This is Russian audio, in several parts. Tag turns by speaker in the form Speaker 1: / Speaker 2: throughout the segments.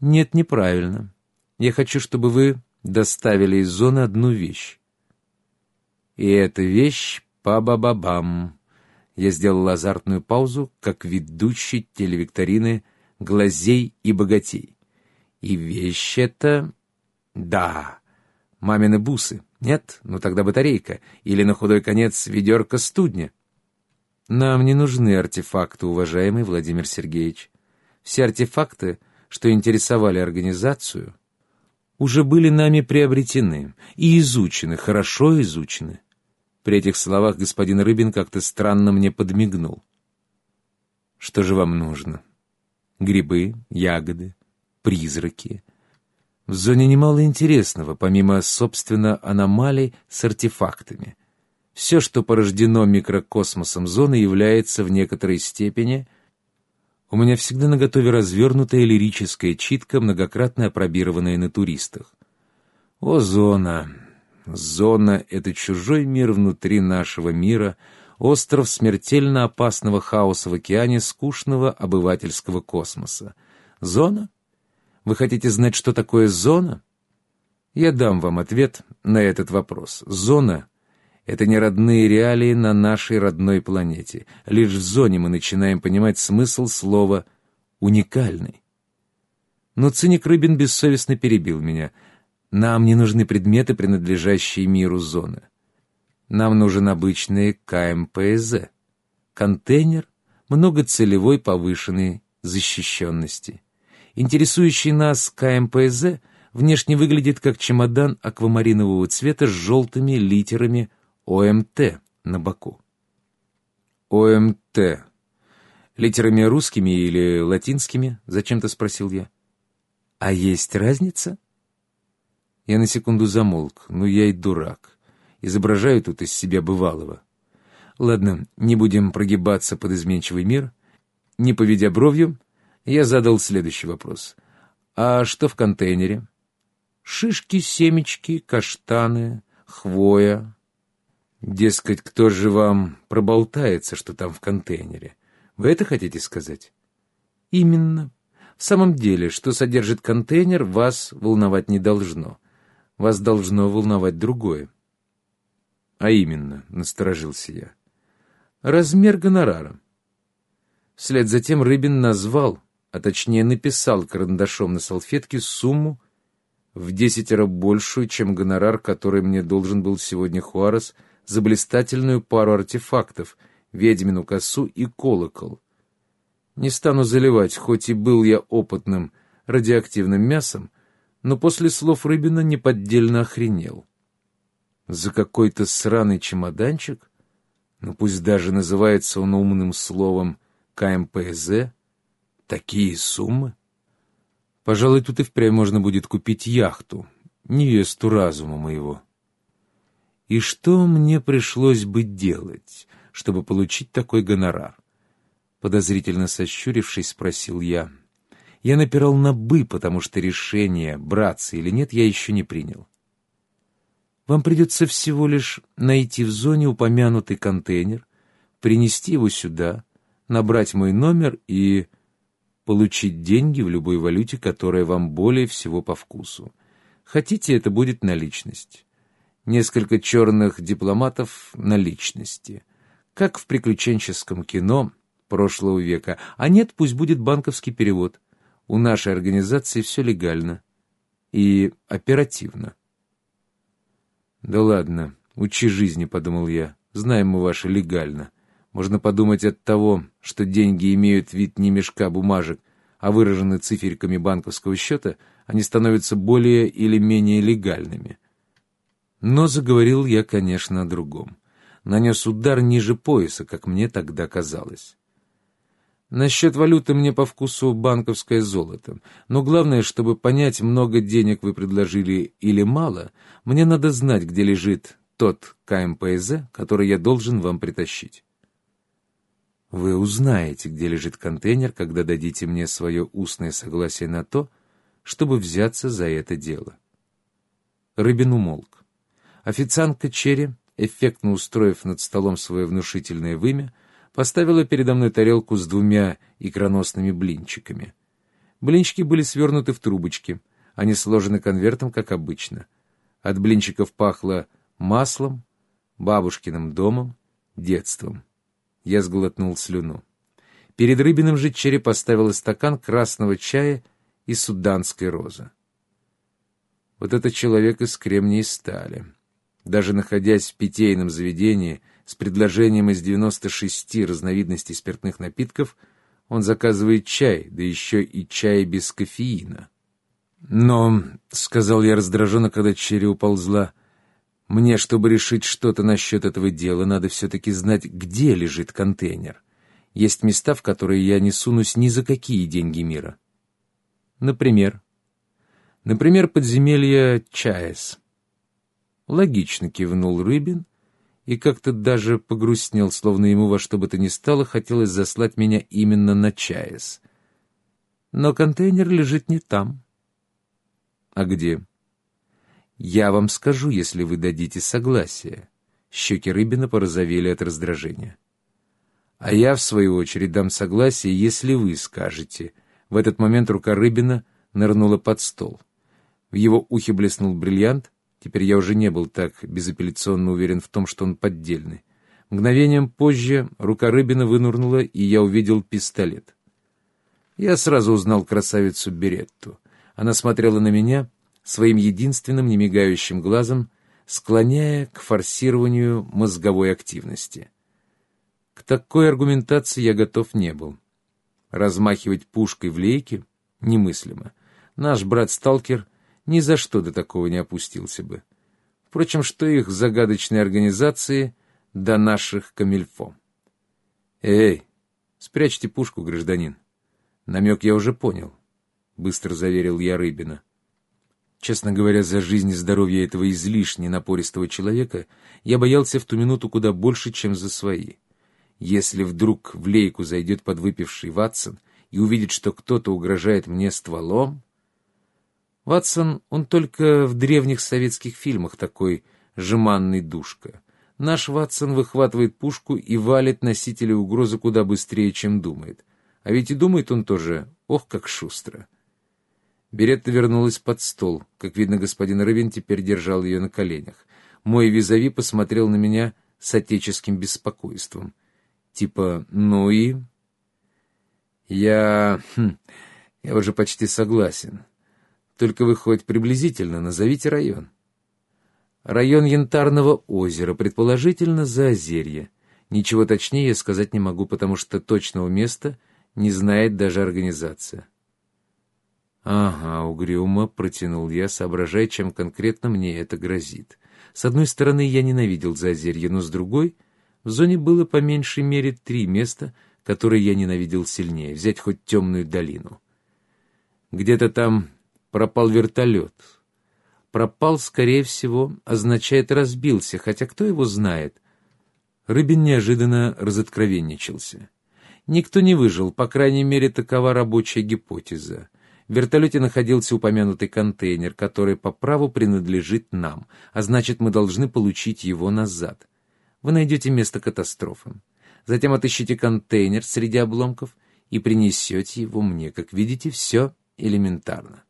Speaker 1: Нет, неправильно. Я хочу, чтобы вы доставили из зоны одну вещь. И эта вещь па-ба-ба-бам. Я сделал азартную паузу, как ведущий телевикторины «Глазей и богатей». И вещь эта... Да, мамины бусы. Нет? Ну тогда батарейка. Или на худой конец ведерко студня. Нам не нужны артефакты, уважаемый Владимир Сергеевич. Все артефакты, что интересовали организацию, уже были нами приобретены и изучены, хорошо изучены. При этих словах господин Рыбин как-то странно мне подмигнул. Что же вам нужно? Грибы, ягоды, призраки. В зоне немало интересного, помимо, собственно, аномалий с артефактами. Все, что порождено микрокосмосом зоны, является в некоторой степени... У меня всегда наготове развернутая лирическая читка, многократно опробированная на туристах. О, зона! Зона — это чужой мир внутри нашего мира, остров смертельно опасного хаоса в океане скучного обывательского космоса. Зона? Вы хотите знать, что такое зона? Я дам вам ответ на этот вопрос. Зона — это не родные реалии на нашей родной планете. Лишь в зоне мы начинаем понимать смысл слова «уникальный». Но циник Рыбин бессовестно перебил меня — нам не нужны предметы, принадлежащие миру зоны. Нам нужен обычный КМПЗ. Контейнер многоцелевой повышенной защищенности. Интересующий нас КМПЗ внешне выглядит как чемодан аквамаринового цвета с желтыми литерами ОМТ на боку. ОМТ. Литерами русскими или латинскими? Зачем-то спросил я. А есть разница? Я на секунду замолк. Ну, я и дурак. Изображаю тут из себя бывалого. Ладно, не будем прогибаться под изменчивый мир. Не поведя бровью, я задал следующий вопрос. А что в контейнере? Шишки, семечки, каштаны, хвоя. Дескать, кто же вам проболтается, что там в контейнере? Вы это хотите сказать? Именно. В самом деле, что содержит контейнер, вас волновать не должно вас должно волновать другое. А именно, насторожился я, размер гонорара. Вслед за тем Рыбин назвал, а точнее написал карандашом на салфетке сумму в десятеро большую, чем гонорар, который мне должен был сегодня Хуарес за блистательную пару артефактов, ведьмину косу и колокол. Не стану заливать, хоть и был я опытным радиоактивным мясом, но после слов Рыбина неподдельно охренел. За какой-то сраный чемоданчик, ну пусть даже называется он умным словом КМПЗ, такие суммы? Пожалуй, тут и впрямь можно будет купить яхту, невесту разума моего. И что мне пришлось бы делать, чтобы получить такой гонорар? Подозрительно сощурившись, спросил я — я напирал на «бы», потому что решение, браться или нет, я еще не принял. Вам придется всего лишь найти в зоне упомянутый контейнер, принести его сюда, набрать мой номер и получить деньги в любой валюте, которая вам более всего по вкусу. Хотите, это будет наличность. Несколько черных дипломатов наличности. Как в приключенческом кино прошлого века. А нет, пусть будет банковский перевод у нашей организации все легально и оперативно. «Да ладно, учи жизни», — подумал я. «Знаем мы ваши легально. Можно подумать от того, что деньги имеют вид не мешка бумажек, а выражены циферками банковского счета, они становятся более или менее легальными». Но заговорил я, конечно, о другом. Нанес удар ниже пояса, как мне тогда казалось. Насчет валюты мне по вкусу банковское золото. Но главное, чтобы понять, много денег вы предложили или мало, мне надо знать, где лежит тот КМПЗ, который я должен вам притащить. Вы узнаете, где лежит контейнер, когда дадите мне свое устное согласие на то, чтобы взяться за это дело. Рыбин умолк. Официантка Черри, эффектно устроив над столом свое внушительное вымя, поставила передо мной тарелку с двумя икроносными блинчиками. Блинчики были свернуты в трубочки. Они сложены конвертом, как обычно. От блинчиков пахло маслом, бабушкиным домом, детством. Я сглотнул слюну. Перед рыбиным же черри поставила стакан красного чая и суданской розы. Вот этот человек из кремния и стали. Даже находясь в питейном заведении с предложением из 96 разновидностей спиртных напитков, он заказывает чай, да еще и чай без кофеина. «Но», — сказал я раздраженно, когда Черри уползла, — «мне, чтобы решить что-то насчет этого дела, надо все-таки знать, где лежит контейнер. Есть места, в которые я не сунусь ни за какие деньги мира». «Например?» «Например, подземелье Чаес». Логично кивнул Рыбин и как-то даже погрустнел, словно ему во что бы то ни стало хотелось заслать меня именно на Чаес. Но контейнер лежит не там. «А где?» «Я вам скажу, если вы дадите согласие». Щеки Рыбина порозовели от раздражения. «А я, в свою очередь, дам согласие, если вы скажете». В этот момент рука Рыбина нырнула под стол. В его ухе блеснул бриллиант. Теперь я уже не был так безапелляционно уверен в том, что он поддельный. Мгновением позже рука Рыбина вынурнула, и я увидел пистолет. Я сразу узнал красавицу Беретту. Она смотрела на меня своим единственным немигающим глазом, склоняя к форсированию мозговой активности. К такой аргументации я готов не был. Размахивать пушкой в лейке немыслимо. Наш брат-сталкер ни за что до такого не опустился бы. Впрочем, что их загадочные организации до наших камильфо. «Эй, спрячьте пушку, гражданин. Намек я уже понял. — быстро заверил я Рыбина. Честно говоря, за жизнь и здоровье этого излишне напористого человека я боялся в ту минуту куда больше, чем за свои. Если вдруг в лейку зайдет подвыпивший Ватсон и увидит, что кто-то угрожает мне стволом... Ватсон, он только в древних советских фильмах такой жеманный душка. Наш Ватсон выхватывает пушку и валит носителя угрозы куда быстрее, чем думает. А ведь и думает он тоже, ох, как шустро. Беретта вернулась под стол. Как видно, господин Рыбин теперь держал ее на коленях. Мой визави посмотрел на меня с отеческим беспокойством. Типа, ну и... Я... Хм, я уже почти согласен. Только вы хоть приблизительно назовите район. Район Янтарного озера, предположительно, Заозерье. Ничего точнее сказать не могу, потому что точного места не знает даже организация. «Ага, угрюмо», — протянул я, соображая, чем конкретно мне это грозит. С одной стороны, я ненавидел Зазерье, но с другой, в зоне было по меньшей мере три места, которые я ненавидел сильнее, взять хоть темную долину. Где-то там пропал вертолет. Пропал, скорее всего, означает разбился, хотя кто его знает. Рыбин неожиданно разоткровенничался. Никто не выжил, по крайней мере, такова рабочая гипотеза. В вертолете находился упомянутый контейнер, который по праву принадлежит нам, а значит, мы должны получить его назад. Вы найдете место катастрофы. Затем отыщите контейнер среди обломков и принесете его мне. Как видите, все элементарно.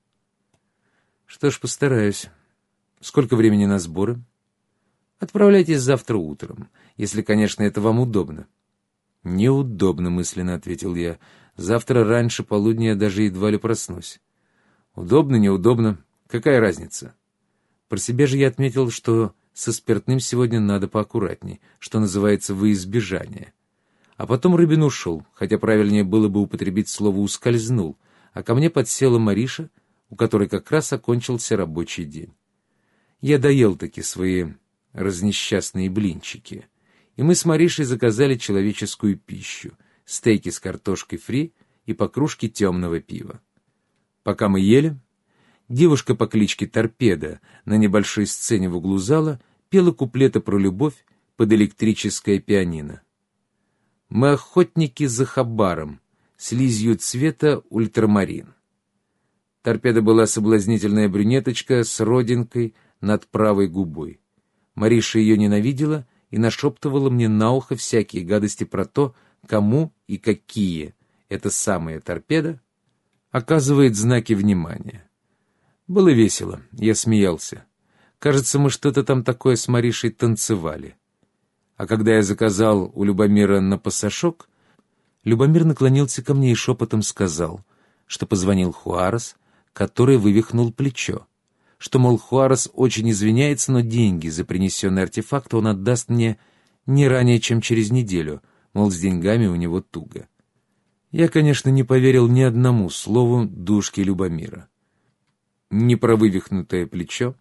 Speaker 1: Что ж, постараюсь. Сколько времени на сборы? Отправляйтесь завтра утром, если, конечно, это вам удобно. Неудобно, мысленно ответил я. Завтра раньше полудня я даже едва ли проснусь. Удобно, неудобно. Какая разница? Про себя же я отметил, что со спиртным сегодня надо поаккуратней, что называется во избежание. А потом Рыбин ушел, хотя правильнее было бы употребить слово «ускользнул», а ко мне подсела Мариша, у которой как раз окончился рабочий день. Я доел таки свои разнесчастные блинчики, и мы с Маришей заказали человеческую пищу — стейки с картошкой фри и по кружке темного пива. Пока мы ели, девушка по кличке Торпеда на небольшой сцене в углу зала пела куплеты про любовь под электрическое пианино. Мы охотники за хабаром, слизью цвета ультрамарин. Торпеда была соблазнительная брюнеточка с родинкой над правой губой. Мариша ее ненавидела и нашептывала мне на ухо всякие гадости про то, кому и какие это самые торпеды оказывает знаки внимания. Было весело, я смеялся. Кажется, мы что-то там такое с Маришей танцевали. А когда я заказал у Любомира на пасашок, Любомир наклонился ко мне и шепотом сказал, что позвонил Хуарес, который вывихнул плечо, что, мол, Хуарес очень извиняется, но деньги за принесенный артефакт он отдаст мне не ранее, чем через неделю, мол, с деньгами у него туго. Я, конечно, не поверил ни одному слову душки Любомира. Ни про вывихнутое плечо,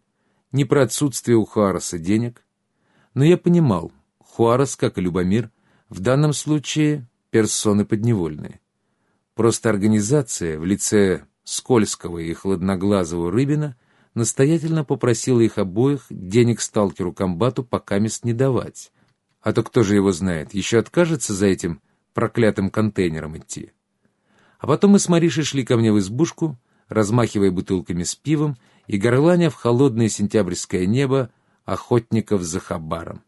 Speaker 1: ни про отсутствие у Хуареса денег. Но я понимал, Хуарес, как и Любомир, в данном случае персоны подневольные. Просто организация в лице Скользкого и Хладноглазого Рыбина настоятельно попросила их обоих денег сталкеру-комбату пока мест не давать. А то кто же его знает, еще откажется за этим проклятым контейнером идти. А потом мы с Маришей шли ко мне в избушку, размахивая бутылками с пивом и горланя в холодное сентябрьское небо охотников за хабаром.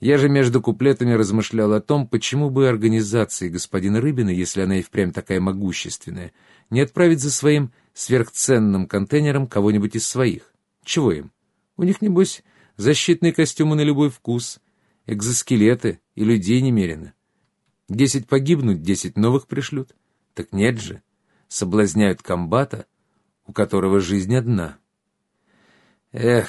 Speaker 1: Я же между куплетами размышлял о том, почему бы организации господина Рыбина, если она и впрямь такая могущественная, не отправить за своим сверхценным контейнером кого-нибудь из своих. Чего им? У них, небось, защитные костюмы на любой вкус, экзоскелеты и людей немерено. Десять погибнут, десять новых пришлют. Так нет же. Соблазняют комбата, у которого жизнь одна. Эх,